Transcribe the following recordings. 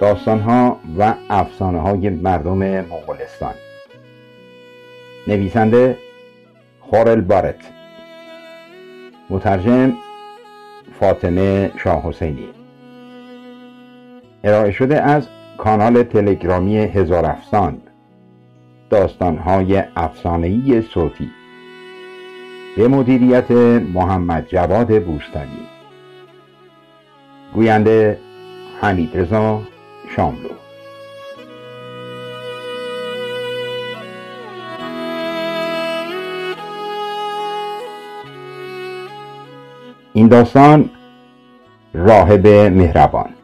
داستانها و افسانه های مردم مغولستان. نویسنده خورل بارت. مترجم فاطمه شاه حسینی. ارائه شده از کانال تلگرامی هزار افسان. داستانهای افسانه‌ای صوتی. به مدیریت محمد جواد بوستانی. گوینده حمید رضا. شاملو این داستان راهب مهربان.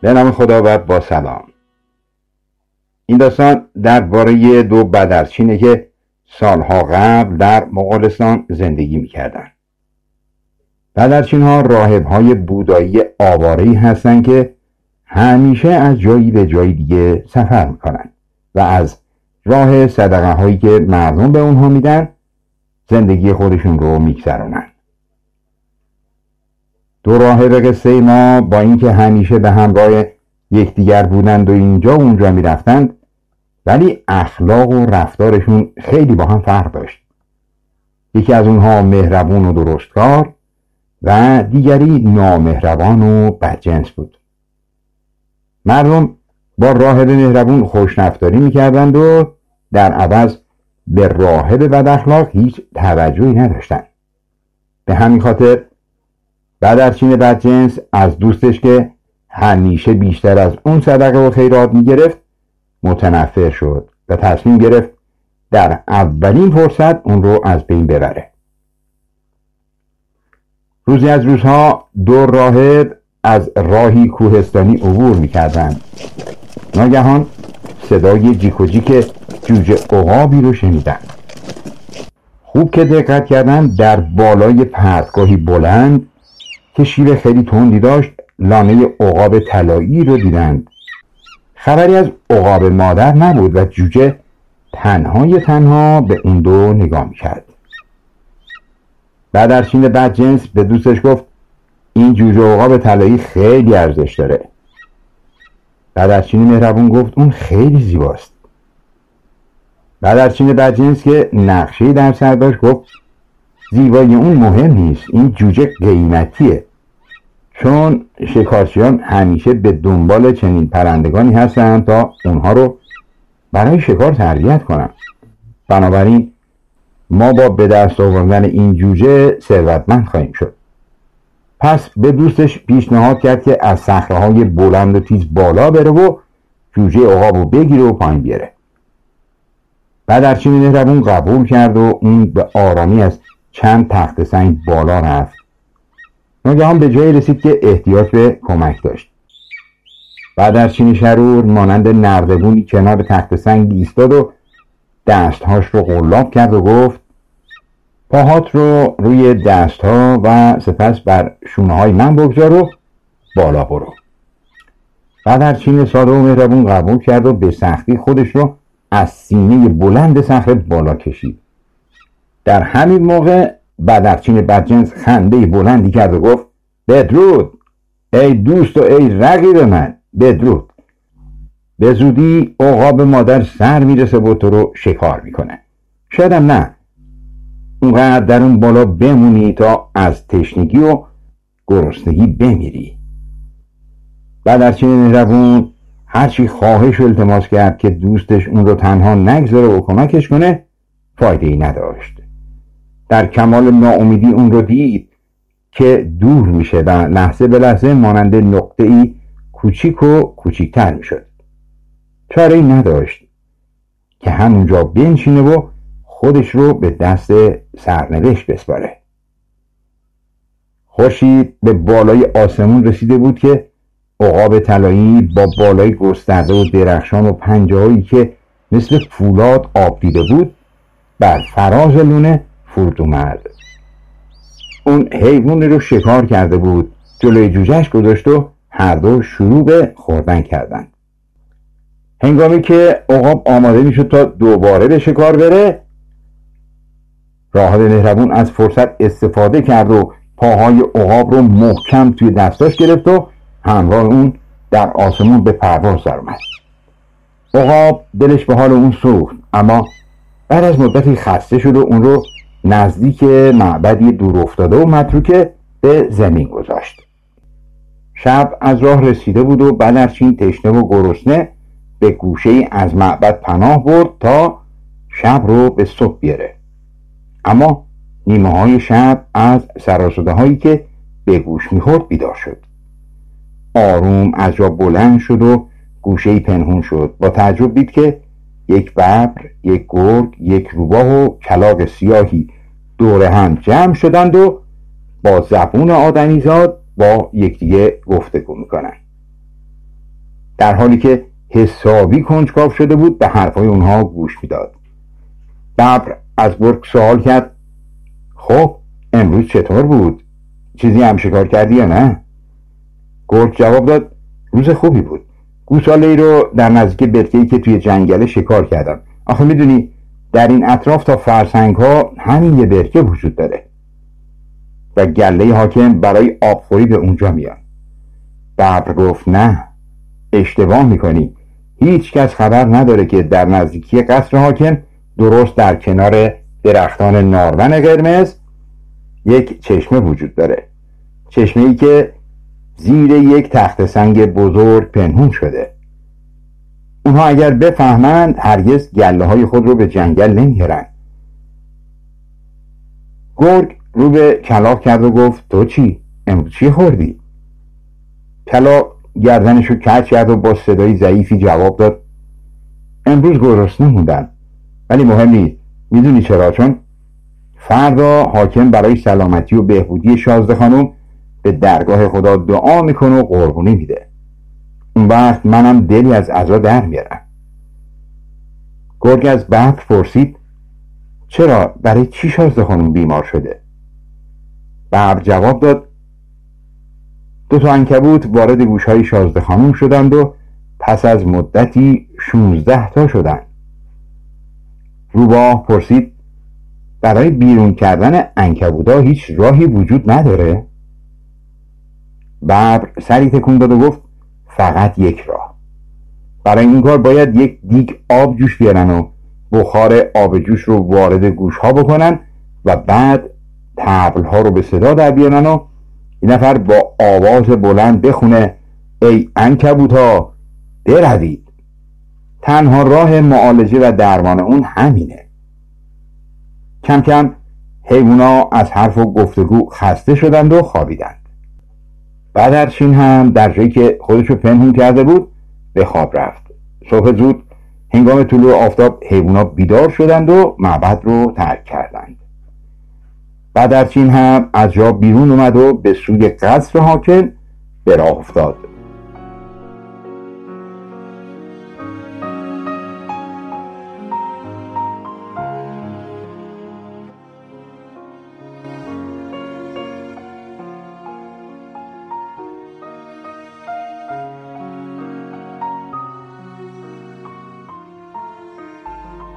به نام خدا و با سلام. این داستان درباره دو بدرچینه که سالها قبل در مغولستان زندگی می‌کردند. بدرچین ها راهب های بودایی آواره هستند که همیشه از جایی به جایی دیگه سفر می‌کنن و از راه صدقه هایی که مردم به اونها میدن زندگی خودشون رو میگذرونن. دو راهب قصه ما با اینکه همیشه به همراه یکدیگر بودند و اینجا و اونجا می‌رفتند ولی اخلاق و رفتارشون خیلی با هم فرق داشت. یکی از اونها مهربون و درستکار و دیگری نامهربان و بدجنس بود. مردم با راهب مهربون خوشنفتاری می‌کردند و در عوض به راهب بد اخلاق هیچ توجهی نداشتند. به همین خاطر بدرچین بدجنس از دوستش که همیشه بیشتر از اون صدقه و خیرات می‌گرفت متنفر شد و تصمیم گرفت در اولین فرصت اون رو از بین ببره. روزی از روزها دو راهب از راهی کوهستانی عبور می‌کردند. ناگهان صدای جیک و جیک جوجه عقابی رو شنیدن خوب که دقت کردن در بالای پرتگاهی بلند که شیر خیلی تندی داشت لانه عقاب طلایی رو دیدند. خبری از عقاب مادر نبود و جوجه تنهای تنها به اون دو نگاه می‌کرد. بدرچین بد جنس به دوستش گفت این جوجه عقاب طلایی خیلی ارزش داره. بدرچین مهربون گفت اون خیلی زیباست. بدرچین بد جنس که نقشه در سر داشت گفت زیبایی اون مهم نیست این جوجه قیمتیه. چون شکارچیان همیشه به دنبال چنین پرندگانی هستند تا اونها رو برای شکار تربیت کنن. بنابراین ما با به دست آوردن این جوجه ثروتمند خواهیم شد. پس به دوستش پیشنهاد کرد که از صخره بلند و تیز بالا بره و جوجه عقاب رو بگیره و پایین بیاره. بدرچین مهربون قبول کرد و اون به آرامی از چند تخت سنگ بالا رفت. ناگهان به جایی رسید که احتیاج به کمک داشت. بدرچین شرور مانند نردبونی کنار تخت سنگ ایستاد و دستهاش رو قلاب کرد و گفت پاهات رو روی دستها و سپس بر شونه های من بگذار و بالا برو. بدرچین ساده و مهربون قبول کرد و به سختی خودش رو از سینه بلند صخره بالا کشید. در همین موقع بدرچین بدجنس خنده بلندی کرد و گفت بدرود ای دوست و ای رقیب من بدرود. به زودی عقاب مادر سر می‌رسه و تو رو شکار می‌کنه. شایدم نه. اونقدر در اون بالا بمونی تا از تشنگی و گرسنگی بمیری. بدرچین مهربون هرچی خواهش و التماس کرد که دوستش اون رو تنها نگذاره و کمکش کنه فایده ای نداشت. در کمال ناامیدی اون رو دید که دور میشه و لحظه به لحظه مانند نقطه ای کوچیک و کوچیکتر می‌شد. چاره ای نداشت که همونجا بنشینه و خودش رو به دست سرنوشت بسپاره. خورشید به بالای آسمون رسیده بود که عقاب طلایی با بالای گسترده و درخشان و پنجههایی که مثل فولاد آب دیده بود بر فراز لونه فرود اومد. اون حیوان رو شکار کرده بود جلوی جوجهش گذاشت و هر دو شروع به خوردن کردن. هنگامی که عقاب آماده می‌شد تا دوباره به شکار بره راهب مهربون از فرصت استفاده کرد و پاهای عقاب رو محکم توی دستاش گرفت و همراه اون در آسمون به پرواز درآمد عقاب دلش به حال اون سوخت اما بعد از مدتی خسته شد و اون رو نزدیک معبدی دور افتاده و متروکه به زمین گذاشت. شب از راه رسیده بود و بلرچین تشنه و گرسنه به گوشه ای از معبد پناه برد تا شب رو به صبح بیاره. اما نیمه های شب از سراسده هایی که به گوش می‌خورد بیدار شد. آروم از جا بلند شد و گوشه پنهون شد. با تعجب دید که یک ببر یک گرگ یک روباه و کلاق سیاهی دور هم جمع شدند و با زبون آدمیزاد با یکدیگه گفتگو می‌کنن در حالی که حسابی کنجکاو شده بود به حرفهای اونها گوش می‌داد. ببر از گرگ سوال کرد. خب امروز چطور بود؟ چیزی هم شکار کردی یا نه؟ گرگ جواب داد روز خوبی بود. گوساله ای رو در نزدیک برکه که توی جنگله شکار کردم. آخه می‌دونی در این اطراف تا فرسنگ ها همین یه برکه وجود داره. و گله حاکم برای آبخوری به اونجا میان ببر گفت نه. اشتباه می‌کنی. هیچ کس خبر نداره که در نزدیکی قصر حاکم درست در کنار درختان نارون قرمز یک چشمه وجود داره چشمه ای که زیر یک تخت سنگ بزرگ پنهون شده اونها اگر بفهمند هرگز گله های خود رو به جنگل نمیگرند گرگ رو به کلاق کرد و گفت تو چی؟ امروز چی خوردی؟ کلاق گردنش رو کرد و با صدای ضعیفی جواب داد امروز گرسنه موندم ولی مهم نیست. می‌دونی چرا؟ چون فردا حاکم برای سلامتی و بهبودی شازده خانم به درگاه خدا دعا می‌کنه و قربونی میده. اون وقت منم دلی از عزا در میارم. گرگ از بحر پرسید چرا؟ برای چی شازده خانم بیمار شده؟ ببر جواب داد دو تا انکبوت وارد گوش های شازده خانم شدند و پس از مدتی شونزده تا شدند. روباه پرسید برای بیرون کردن انکبودا هیچ راهی وجود نداره؟ ببر سری تکون داد و گفت فقط یک راه برای این کار باید یک دیگ آب جوش بیارن و بخار آب جوش رو وارد گوش ها بکنن و بعد تبل ها رو به صدا در بیارن و این نفر با آواز بلند بخونه ای انکبوت ها بروید تنها راه معالجه و درمان اون همینه. کم کم حیوونا از حرف و گفتگو خسته شدند و خوابیدند. بدرچین هم در جایی که خودشو پنهون کرده بود به خواب رفت. صبح زود هنگام طلوع آفتاب حیوونا بیدار شدند و معبد رو ترک کردند. بدرچین هم از جا بیرون اومد و به سوی قصر حاکم به راه افتاد.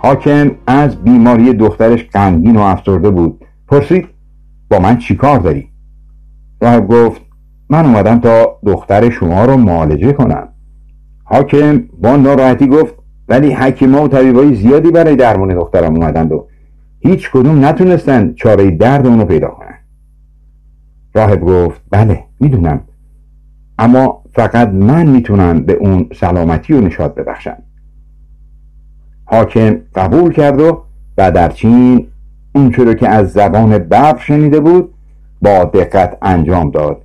حاکم از بیماری دخترش غمگین و افسرده بود. پرسید با من چیکار داری؟ راهب گفت من اومدم تا دختر شما رو معالجه کنم. حاکم با ناراحتی گفت ولی حکیما و طبیبای زیادی برای درمان دخترم اومدند و هیچ کدوم نتونستن چاره درد اونو پیدا کنن. راهب گفت بله می‌دونم. اما فقط من می‌تونم به اون سلامتی و نشاد ببخشم. حاکم قبول کرد و بدرچین اونچه که از زبان ببر شنیده بود با دقت انجام داد.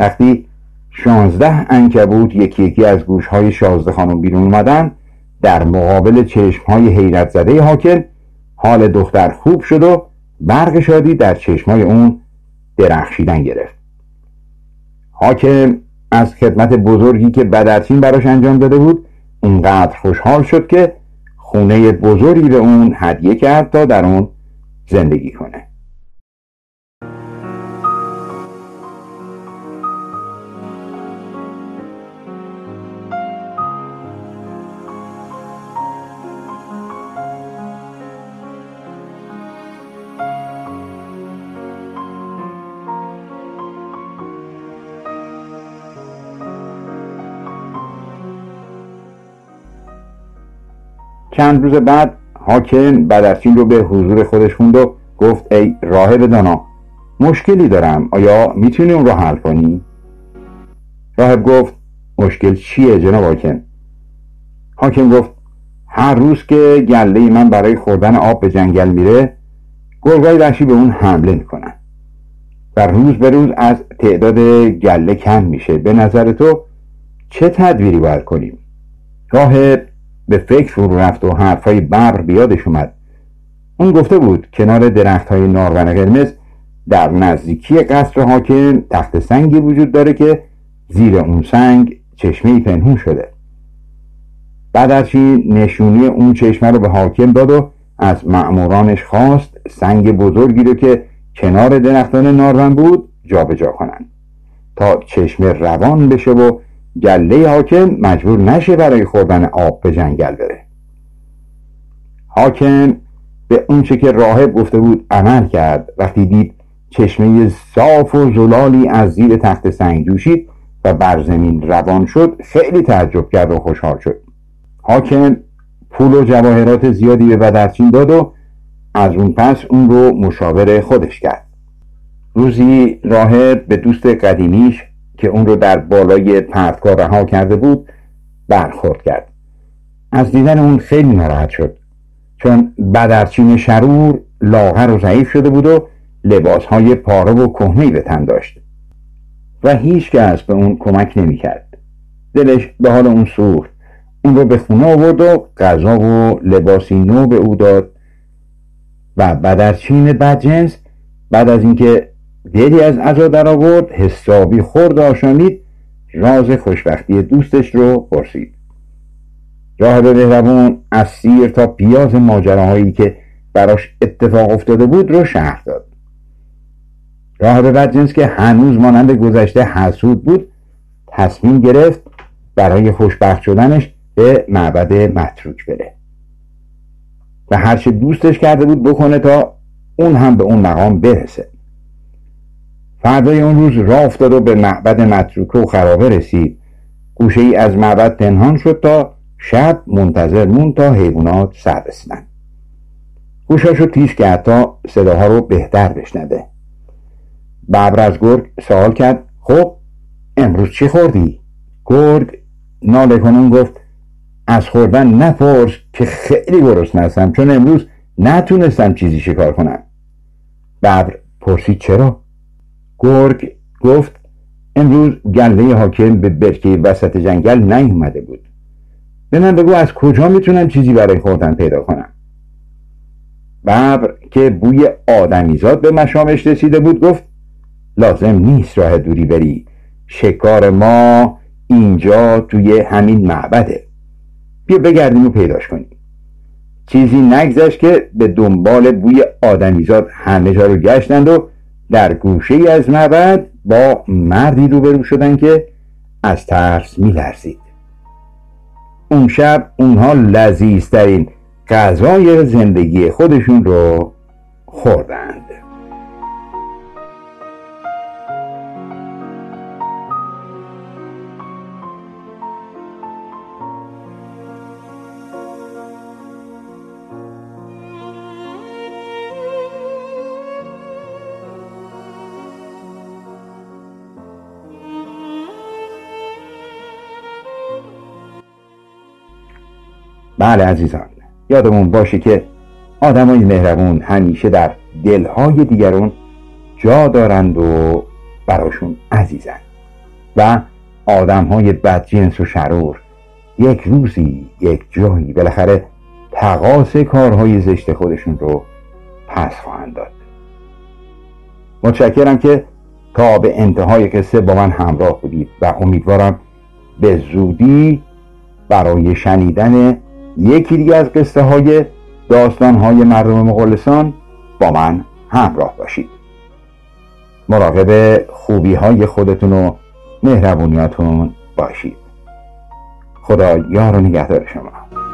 وقتی شانزده انکبوت یکی یکی از گوش های شازده خانم بیرون اومدن در مقابل چشم های حیرت زده حاکم حال دختر خوب شد و برق شادی در چشم های اون درخشیدن گرفت. حاکم از خدمت بزرگی که بدرچین براش انجام داده بود اونقدر خوشحال شد که خونه بزرگی به اون هدیه کرد تا در اون زندگی کنه. چند روز بعد حاکم بدرچین رو به حضور خودش خوند و گفت ای راهب دانا مشکلی دارم آیا می‌تونی اون رو حل کنی؟ راهب گفت مشکل چیه جناب حاکم؟ حاکم گفت هر روز که گله من برای خوردن آب به جنگل میره گرگای وحشی به اون حمله می‌کنن و روز به روز از تعداد گله کم میشه به نظر تو چه تدبیری باید کنیم راهب به فکر فرو رفت و حرفهای ببر بیادش اومد. اون گفته بود کنار درخت های نارون قرمز در نزدیکی قصر حاکم تخت سنگی وجود داره که زیر اون سنگ چشمه پنهون شده. بعد از نشونی اون چشمه رو به حاکم داد و از معمورانش خواست سنگ بزرگی رو که کنار درختان نارون بود جابجا کنند تا چشمه روان بشه و گله حاکم مجبور نشه برای خوردن آب به جنگل بره. حاکم به اونچه که راهب گفته بود عمل کرد. وقتی دید چشمه صاف و زلالی از زیر تخت سنگ جوشید و بر زمین روان شد خیلی تعجب کرد و خوشحال شد. حاکم پول و جواهرات زیادی به بدرچین داد و از اون پس اون رو مشاور خودش کرد. روزی راهب به دوست قدیمیش که اون رو در بالای پرتگاه رها کرده بود برخورد کرد. از دیدن اون خیلی ناراحت شد چون بدرچین شرور لاغر و ضعیف شده بود و لباسهای پاره و کهنهای به تن داشت. و هیچ کس به اون کمک نمی‌کرد. دلش به حال اون سوخت. اون رو به خونه آورد و غذا و لباسی نو به او داد. و بدرچین بدجنس بعد از اینکه دلی از عزا در آورد حسابی خورد آشامید راز خوشبختی دوستش رو پرسید. راهب مهربون از سیر تا پیاز ماجراهایی که براش اتفاق افتاده بود رو شهر داد. راهب بدجنس که هنوز مانند گذشته حسود بود تصمیم گرفت برای خوشبخت شدنش به معبد متروک بره. و هرچه دوستش کرده بود بکنه تا اون هم به اون مقام برسه. فردای اون روز راه افتاد و به معبد متروکه و خرابه رسید. گوشه ای از معبد پنهان شد تا شب منتظر مون تا حیوانات سر رسیدن. گوشاشو تیز کرد تا صداها رو بهتر بشنده ببر از گرگ سوال کرد خب امروز چی خوردی؟ گرگ ناله کنون گفت از خوردن نپرس که خیلی گرسنه هستم چون امروز نتونستم چیزی شکار کنم. ببر پرسید چرا؟ گرگ گفت امروز گله حاکم به برکه وسط جنگل نیومده بود. به من بگو از کجا می‌تونم چیزی برای خوردن پیدا کنم؟ ببر که بوی آدمیزاد به مشامش رسیده بود گفت لازم نیست راه دوری بری. شکار ما اینجا توی همین معبده. بیا بگردیم و پیداش کنیم. چیزی نگذشت که به دنبال بوی آدمیزاد همه جا رو گشتند و در گوشه از معبد با مردی روبرو شدن که از ترس میلرزید. اون شب اونها لذیذترین غذای زندگی خودشون رو خوردند. بله عزیزان یادمون باشه که آدمای مهربون همیشه در دلهای دیگرون جا دارند و براشون عزیزند و آدم های بدجنس و شرور یک روزی یک جایی بالاخره تقاس کارهای زشت خودشون رو پس خواهند داد. متشکرم که تا به انتهای قصه با من همراه بودید و امیدوارم به زودی برای شنیدن یکی دیگه از قصه های داستان های مردم مغولستان با من همراه باشید. مراقب خوبی های خودتون و مهربونیاتون باشید. خدا یار و نگهدار شما.